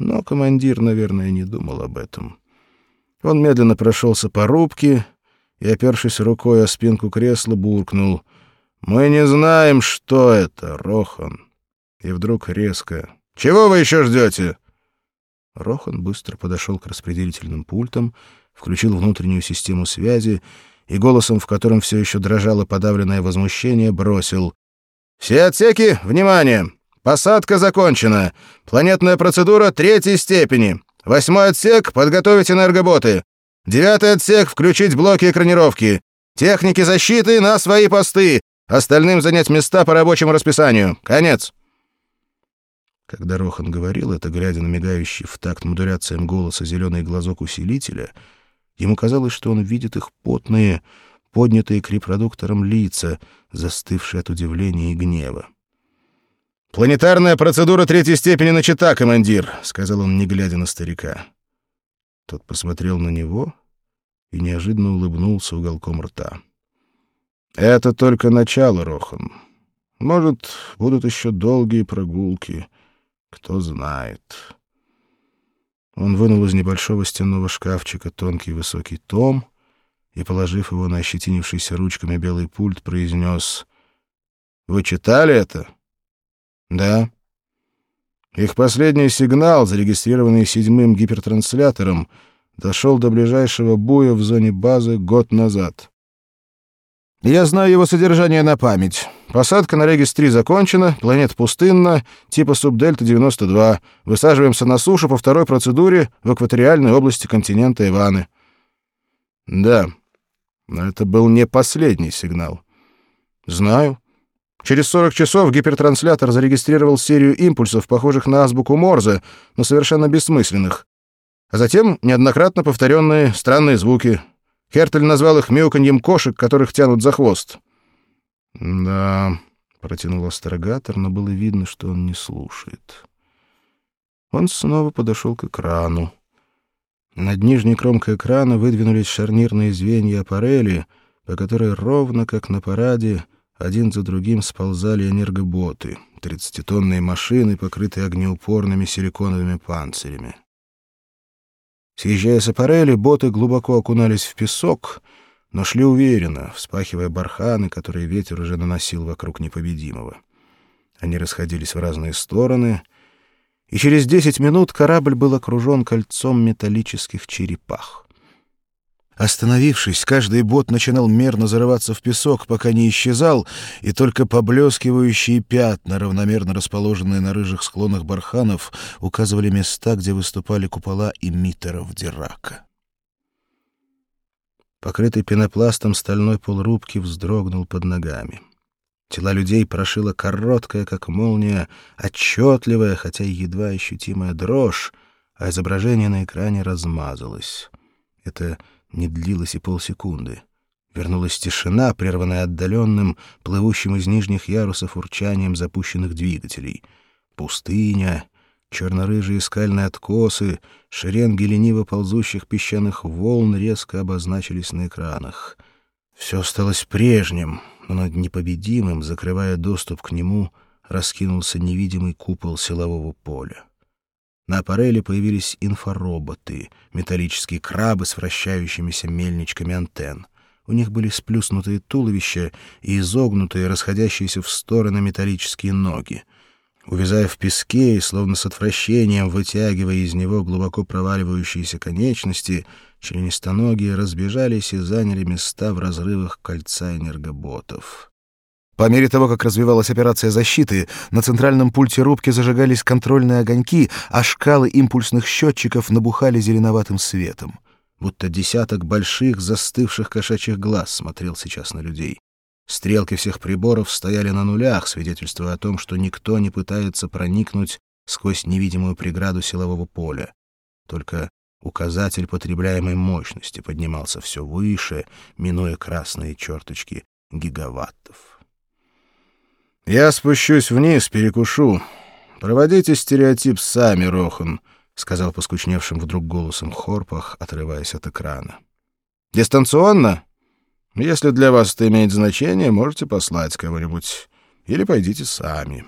Но командир, наверное, не думал об этом. Он медленно прошелся по рубке и, опершись рукой о спинку кресла, буркнул. «Мы не знаем, что это, Рохан». И вдруг резко. «Чего вы еще ждете?» Рохан быстро подошел к распределительным пультам, включил внутреннюю систему связи и голосом, в котором все еще дрожало подавленное возмущение, бросил. «Все отсеки, внимание! Посадка закончена. Планетная процедура третьей степени. Восьмой отсек — подготовить энергоботы. Девятый отсек — включить блоки экранировки. Техники защиты на свои посты. Остальным занять места по рабочему расписанию. Конец. Когда Рохан говорил это, глядя на мигающий в такт модуляциям голоса зеленый глазок усилителя, ему казалось, что он видит их потные, поднятые к репродукторам лица, застывшие от удивления и гнева. «Планетарная процедура третьей степени начата, командир», — сказал он, не глядя на старика. Тот посмотрел на него и неожиданно улыбнулся уголком рта. «Это только начало, Рохан. Может, будут еще долгие прогулки. Кто знает». Он вынул из небольшого стенного шкафчика тонкий высокий том и, положив его на ощетинившийся ручками белый пульт, произнес «Вы читали это?» Да. Их последний сигнал, зарегистрированный седьмым гипертранслyaтором, дошел до ближайшего буя в зоне базы год назад. Я знаю его содержание на память. Посадка на Регис-3 закончена, планета пустынна, типа Субдельта-92. Высаживаемся на сушу по второй процедуре в экваториальной области континента Иваны. Да, но это был не последний сигнал. Знаю. Через 40 часов гипертранслятор зарегистрировал серию импульсов, похожих на азбуку Морзе, но совершенно бессмысленных. А затем неоднократно повторенные странные звуки. Хертель назвал их мяуканьем кошек, которых тянут за хвост. «Да», — протянул астрогатор, но было видно, что он не слушает. Он снова подошел к экрану. Над нижней кромкой экрана выдвинулись шарнирные звенья аппарели, по которой ровно, как на параде, один за другим сползали энергоботы, тридцатитонные машины, покрытые огнеупорными силиконовыми панцирями. Съезжая с аппарели, боты глубоко окунались в песок, но шли уверенно, вспахивая барханы, которые ветер уже наносил вокруг непобедимого. Они расходились в разные стороны, и через десять минут корабль был окружен кольцом металлических черепах. Остановившись, каждый бот начинал мерно зарываться в песок, пока не исчезал, и только поблескивающие пятна, равномерно расположенные на рыжих склонах барханов, указывали места, где выступали купола эмиттеров Дирака. Покрытый пенопластом стальной полрубки вздрогнул под ногами. Тела людей прошила короткая, как молния, отчетливая, хотя и едва ощутимая дрожь, а изображение на экране размазалось. Это не длилось и полсекунды. Вернулась тишина, прерванная отдаленным, плывущим из нижних ярусов урчанием запущенных двигателей. Пустыня, черно-рыжие скальные откосы, шеренги лениво ползущих песчаных волн резко обозначились на экранах. Все осталось прежним, но над непобедимым, закрывая доступ к нему, раскинулся невидимый купол силового поля. На аппареле появились инфороботы, металлические крабы с вращающимися мельничками антенн. У них были сплюснутые туловища и изогнутые, расходящиеся в стороны металлические ноги. Увязая в песке и, словно с отвращением вытягивая из него глубоко проваливающиеся конечности, членистоногие разбежались и заняли места в разрывах кольца энергоботов. По мере того, как развивалась операция защиты, на центральном пульте рубки зажигались контрольные огоньки, а шкалы импульсных счетчиков набухали зеленоватым светом. Будто десяток больших застывших кошачьих глаз смотрел сейчас на людей. Стрелки всех приборов стояли на нулях, свидетельствуя о том, что никто не пытается проникнуть сквозь невидимую преграду силового поля. Только указатель потребляемой мощности поднимался все выше, минуя красные черточки гигаваттов. «Я спущусь вниз, перекушу. Проводите стереотип сами, Рохан», — сказал поскучневшим вдруг голосом Хорпах, отрываясь от экрана. «Дистанционно? Если для вас это имеет значение, можете послать кого-нибудь. Или пойдите сами».